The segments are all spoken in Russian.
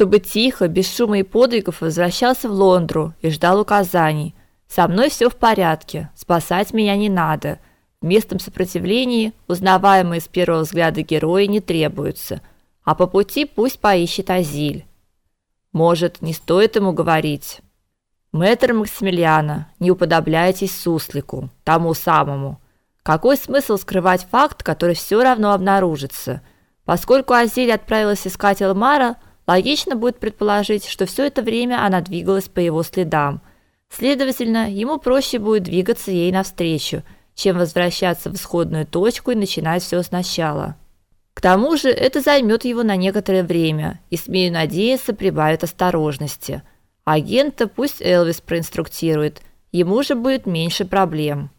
чтобы тихо, без шума и подвигов возвращался в Лондру и ждал указаний. Со мной все в порядке, спасать меня не надо. В местном сопротивлении узнаваемые с первого взгляда герои не требуются, а по пути пусть поищет Азиль. Может, не стоит ему говорить? Мэтр Максимилиана, не уподобляйтесь суслику, тому самому. Какой смысл скрывать факт, который все равно обнаружится? Поскольку Азиль отправилась искать Элмара, логично будет предположить, что все это время она двигалась по его следам. Следовательно, ему проще будет двигаться ей навстречу, чем возвращаться в исходную точку и начинать все сначала. К тому же это займет его на некоторое время, и смею надеяться, прибавит осторожности. Агента пусть Элвис проинструктирует, ему же будет меньше проблем.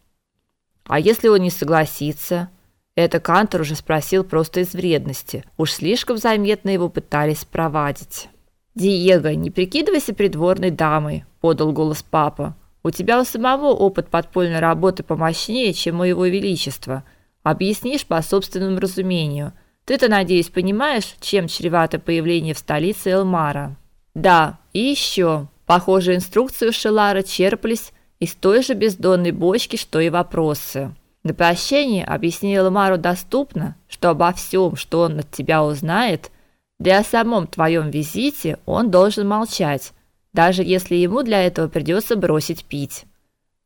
А если он не согласится? Это Кантор уже спросил просто из вредности. Уж слишком заметно его пытались проводить. Диего, не прикидывайся придворной дамой, подал голос папа. У тебя у самого опыт подпольной работы помощнее, чем у его величества. Объяснишь по собственному разумению. Ты-то, надеюсь, понимаешь, чем чревато появление в столице Элмара. Да, и еще. Похоже, инструкции у Шелара черпались из той же бездонной бочки, что и вопросы. На прощение объясни Элмару доступно, что обо всем, что он от тебя узнает, да и о самом твоем визите он должен молчать, даже если ему для этого придется бросить пить.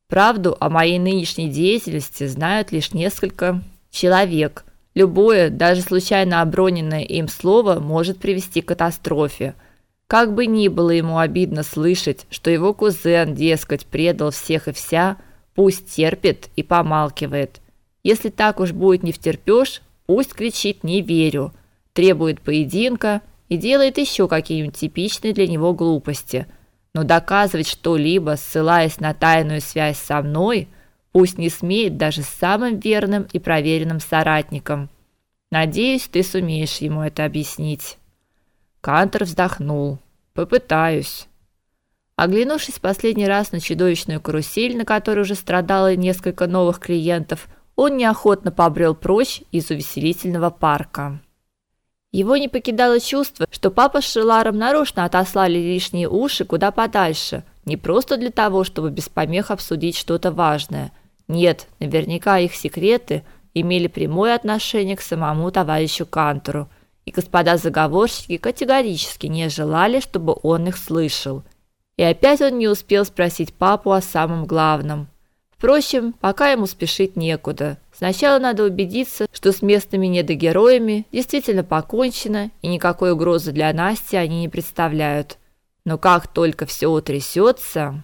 Правду о моей нынешней деятельности знают лишь несколько человек. Любое, даже случайно оброненное им слово может привести к катастрофе. Как бы ни было ему обидно слышать, что его кузен, дескать, предал всех и вся, Пусть терпит и помалкивает. Если так уж будет не втерпёшь, пусть кричит «не верю», требует поединка и делает еще какие-нибудь типичные для него глупости. Но доказывать что-либо, ссылаясь на тайную связь со мной, пусть не смеет даже с самым верным и проверенным соратником. Надеюсь, ты сумеешь ему это объяснить. Кантер вздохнул. Попытаюсь. Оглянувшись последний раз на чудовищную карусель, на которой уже страдало несколько новых клиентов, он неохотно побрел прочь из увеселительного парка. Его не покидало чувство, что папа с Шеларом нарочно отослали лишние уши куда подальше, не просто для того, чтобы без помех обсудить что-то важное. Нет, наверняка их секреты имели прямое отношение к самому товарищу Кантору, и господа заговорщики категорически не желали, чтобы он их слышал – и опять он не успел спросить папу о самом главном. Впрочем, пока ему спешить некуда. Сначала надо убедиться, что с местными недогероями действительно покончено и никакой угрозы для Насти они не представляют. Но как только все утрясется...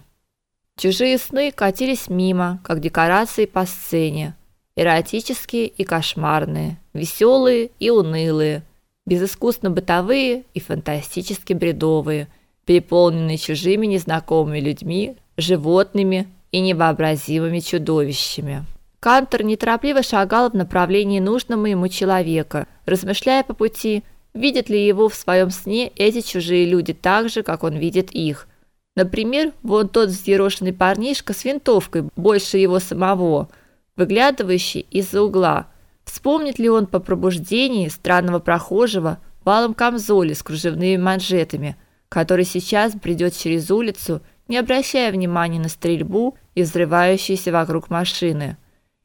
Чужие сны катились мимо, как декорации по сцене. Эротические и кошмарные, веселые и унылые, безыскусно бытовые и фантастически бредовые – переполненный чужими незнакомыми людьми, животными и невообразимыми чудовищами. Кантор неторопливо шагал в направлении нужного ему человека, размышляя по пути, видят ли его в своем сне эти чужие люди так же, как он видит их. Например, вон тот взъерошенный парнишка с винтовкой, больше его самого, выглядывающий из-за угла. Вспомнит ли он по пробуждении странного прохожего в алом камзоле с кружевными манжетами – который сейчас бредет через улицу, не обращая внимания на стрельбу и взрывающиеся вокруг машины.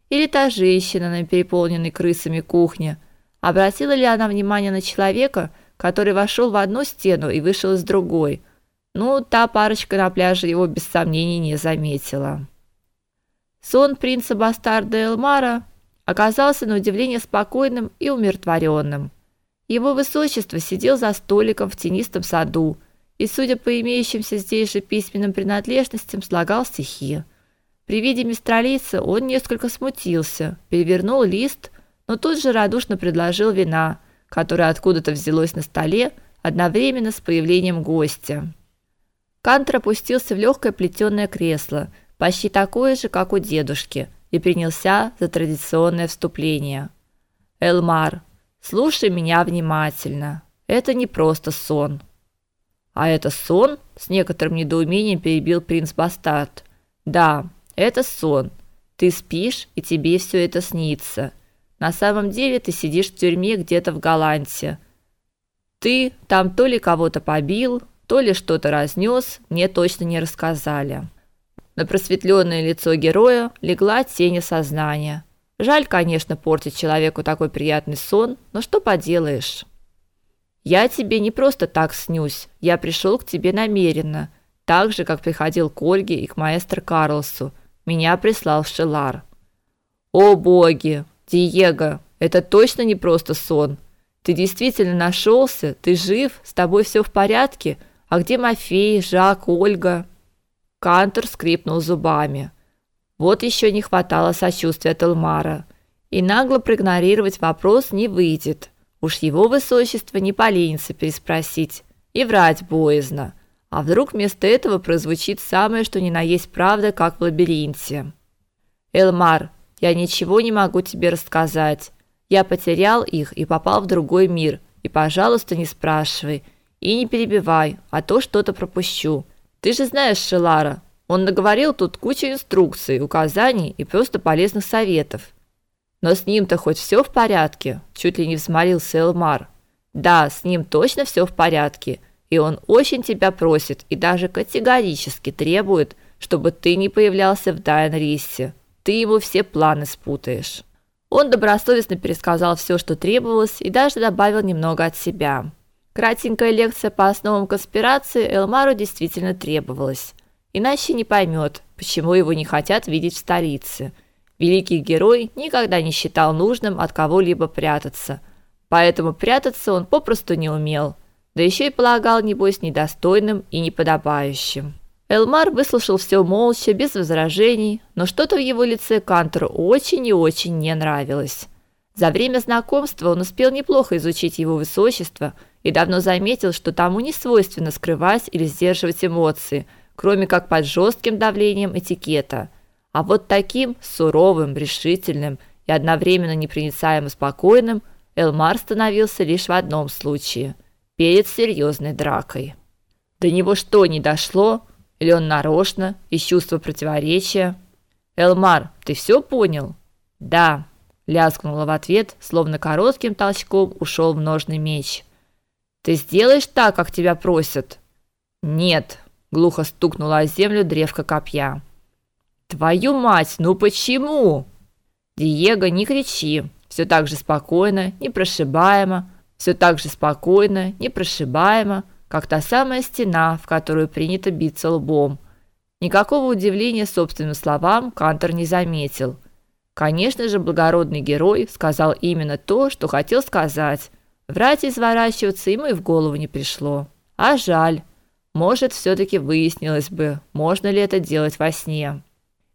Или та женщина на переполненной крысами кухне. Обратила ли она внимание на человека, который вошел в одну стену и вышел из другой? Ну, та парочка на пляже его без сомнений не заметила. Сон принца бастарда Элмара оказался на удивление спокойным и умиротворенным. Его высочество сидел за столиком в тенистом саду, и, судя по имеющимся здесь же письменным принадлежностям, слагал стихи. При виде мистралицы он несколько смутился, перевернул лист, но тут же радушно предложил вина, которое откуда-то взялось на столе одновременно с появлением гостя. Кантер опустился в легкое плетеное кресло, почти такое же, как у дедушки, и принялся за традиционное вступление. Элмар, слушай меня внимательно. Это не просто сон. А это сон? С некоторым недоумением перебил принц Бастард. Да, это сон. Ты спишь, и тебе все это снится. На самом деле ты сидишь в тюрьме где-то в Голландии. Ты там то ли кого-то побил, то ли что-то разнес, мне точно не рассказали. На просветленное лицо героя легла тень сознания. Жаль, конечно, портить человеку такой приятный сон, но что поделаешь? Я тебе не просто так снюсь. Я пришел к тебе намеренно, так же как приходил к Ольге и к маэстро Карлосу. Меня прислал Шелар. О боги, Диего, это точно не просто сон. Ты действительно нашелся, ты жив, с тобой все в порядке. А где Мафей, Жак, Ольга? Кантор скрипнул зубами. Вот еще не хватало сочувствия Телмара. И нагло проигнорировать вопрос не выйдет. Уж его высочество не поленится переспросить. И врать боязно. А вдруг вместо этого прозвучит самое что ни на есть правда, как в лабиринте. Элмар, я ничего не могу тебе рассказать. Я потерял их и попал в другой мир. И, пожалуйста, не спрашивай и не перебивай, а то что-то пропущу. Ты же знаешь Шелара. Он наговорил тут кучу инструкций, указаний и просто полезных советов. Но с ним-то хоть все в порядке, чуть ли не взмолился Элмар. Да, с ним точно все в порядке, и он очень тебя просит и даже категорически требует, чтобы ты не появлялся в Дайнрисе. Ты ему все планы спутаешь. Он добросовестно пересказал все, что требовалось, и даже добавил немного от себя. Кратенькая лекция по основам конспирации Элмару действительно требовалась. Иначе не поймет, почему его не хотят видеть в столице. Великий герой никогда не считал нужным от кого-либо прятаться. Поэтому прятаться он попросту не умел. Да еще и полагал, небось, недостойным и неподобающим. Элмар выслушал все молча, без возражений, но что-то в его лице Кантору очень и очень не нравилось. За время знакомства он успел неплохо изучить его высочество и давно заметил, что тому не свойственно скрывать или сдерживать эмоции, кроме как под жестким давлением этикета. А вот таким суровым, решительным и одновременно непроницаемо спокойным Элмар становился лишь в одном случае перед серьезной дракой. До него что не дошло, или он нарочно, из чувства противоречия? Элмар, ты все понял? Да, лязгнула в ответ, словно коротким толчком ушел в ножный меч. Ты сделаешь так, как тебя просят? Нет, глухо стукнула о землю древко копья. Твою мать, ну почему? Диего, не кричи. Все так же спокойно, непрошибаемо, все так же спокойно, непрошибаемо как та самая стена, в которую принято биться лбом. Никакого удивления собственным словам Кантор не заметил. Конечно же, благородный герой сказал именно то, что хотел сказать. Врать и изворачиваться ему и в голову не пришло. А жаль. Может, все таки выяснилось бы, можно ли это делать во сне.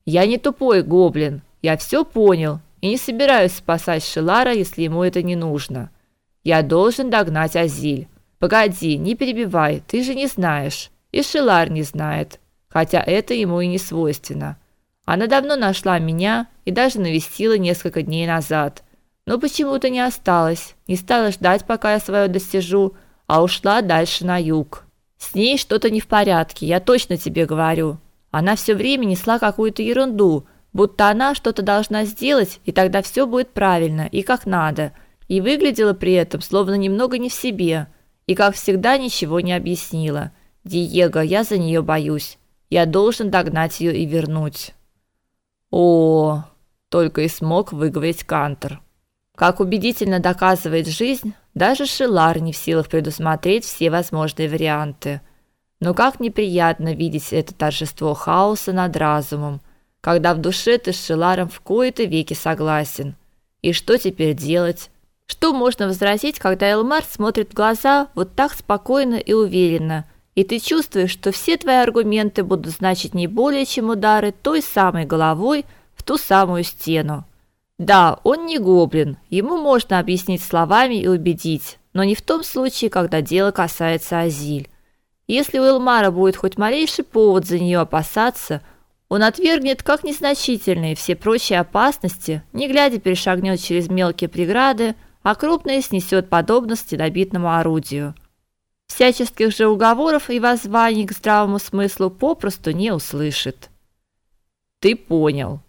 Я не тупой гоблин. Я все понял и не собираюсь спасать Шелара, если ему это не нужно. Я должен догнать Азиль. Погоди, не перебивай, ты же не знаешь. И Шилар не знает, хотя это ему и не свойственно. Она давно нашла меня и даже навестила несколько дней назад. Но почему-то не осталась, не стала ждать, пока я свое достижу, а ушла дальше на юг. С ней что-то не в порядке, я точно тебе говорю. Она все время несла какую-то ерунду, будто она что-то должна сделать, и тогда все будет правильно и как надо. И выглядела при этом словно немного не в себе и, как всегда, ничего не объяснила. Диего, я за нее боюсь. Я должен догнать ее и вернуть. О, только и смог выговорить Кантер. Как убедительно доказывает жизнь, даже Шилар не в силах предусмотреть все возможные варианты. Но как неприятно видеть это торжество хаоса над разумом, когда в душе ты с Шиларом в кои-то веки согласен. И что теперь делать? Что можно возразить, когда Элмар смотрит в глаза вот так спокойно и уверенно, и ты чувствуешь, что все твои аргументы будут значить не более чем удары той самой головой в ту самую стену. Да, он не гоблин, ему можно объяснить словами и убедить, но не в том случае, когда дело касается Азиль. Если у Элмара будет хоть малейший повод за нее опасаться, он отвергнет как незначительные все прочие опасности, не глядя перешагнет через мелкие преграды, а крупное снесет подобно стенобитному орудию. Всяческих же уговоров и воззваний к здравому смыслу попросту не услышит. Ты понял.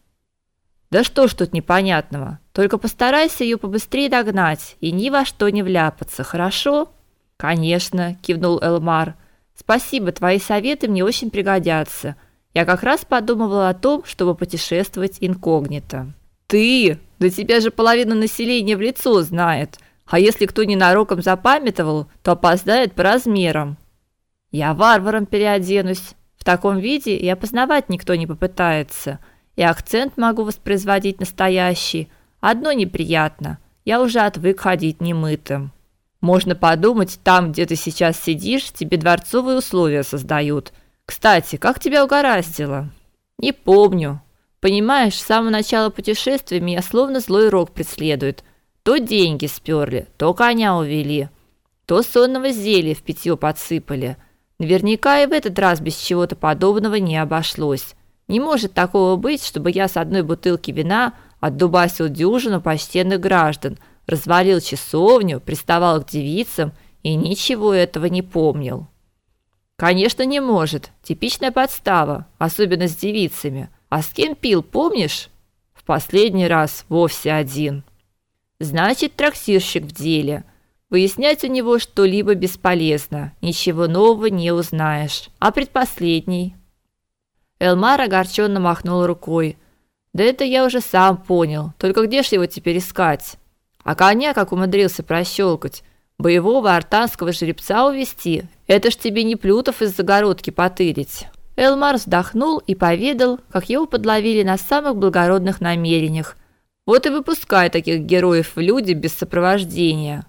Да что ж тут непонятного? Только постарайся ее побыстрее догнать и ни во что не вляпаться, хорошо? Конечно, кивнул Элмар. Спасибо, твои советы мне очень пригодятся. Я как раз подумывала о том, чтобы путешествовать инкогнито. Ты? Да тебя же половина населения в лицо знает. А если кто ненароком запамятовал, то опоздает по размерам. Я варваром переоденусь. В таком виде и опознавать никто не попытается. И акцент могу воспроизводить настоящий. Одно неприятно. Я уже отвык ходить немытым. Можно подумать, там, где ты сейчас сидишь, тебе дворцовые условия создают. Кстати, как тебя угораздило? Не помню. Понимаешь, с самого начала путешествия меня словно злой рок преследует. То деньги сперли, то коня увели, то сонного зелья в питье подсыпали. Наверняка и в этот раз без чего-то подобного не обошлось. Не может такого быть, чтобы я с одной бутылки вина отдубасил дюжину почтенных граждан, развалил часовню, приставал к девицам и ничего этого не помнил. Конечно, не может. Типичная подстава, особенно с девицами. А с кем пил, помнишь? В последний раз вовсе один. Значит, трактирщик в деле. Выяснять у него что-либо бесполезно. Ничего нового не узнаешь. А предпоследний? Элмар огорченно махнул рукой. Да это я уже сам понял. Только где ж его теперь искать? А коня как умудрился прощелкать? Боевого артанского жеребца увести? Это ж тебе не плютов из загородки потырить. Элмар вздохнул и поведал, как его подловили на самых благородных намерениях. Вот и выпускай таких героев в люди без сопровождения.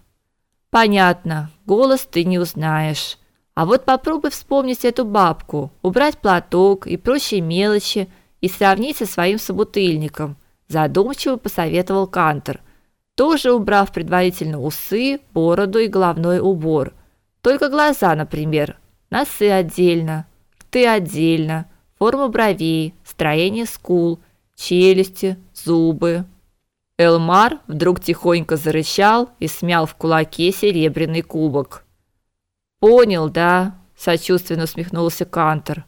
Понятно, голос ты не узнаешь. А вот попробуй вспомнить эту бабку, убрать платок и прочие мелочи и сравнить со своим собутыльником, задумчиво посоветовал Кантер, тоже убрав предварительно усы, бороду и головной убор. Только глаза, например, носы отдельно, рты отдельно, форма бровей, строение скул, челюсти, зубы. Элмар вдруг тихонько зарычал и смял в кулаке серебряный кубок. Понял, да? сочувственно усмехнулся Кантер.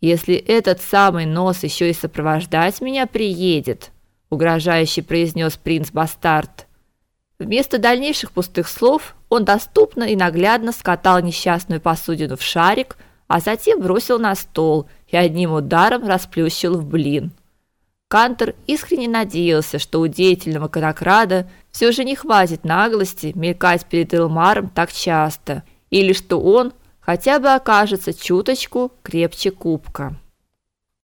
Если этот самый нос еще и сопровождать меня приедет, угрожающе произнес принц Бастард. Вместо дальнейших пустых слов он доступно и наглядно скатал несчастную посудину в шарик, а затем бросил на стол и одним ударом расплющил в блин. Кантер искренне надеялся, что у деятельного конокрада все же не хватит наглости мелькать перед Элмаром так часто, или что он хотя бы окажется чуточку крепче кубка.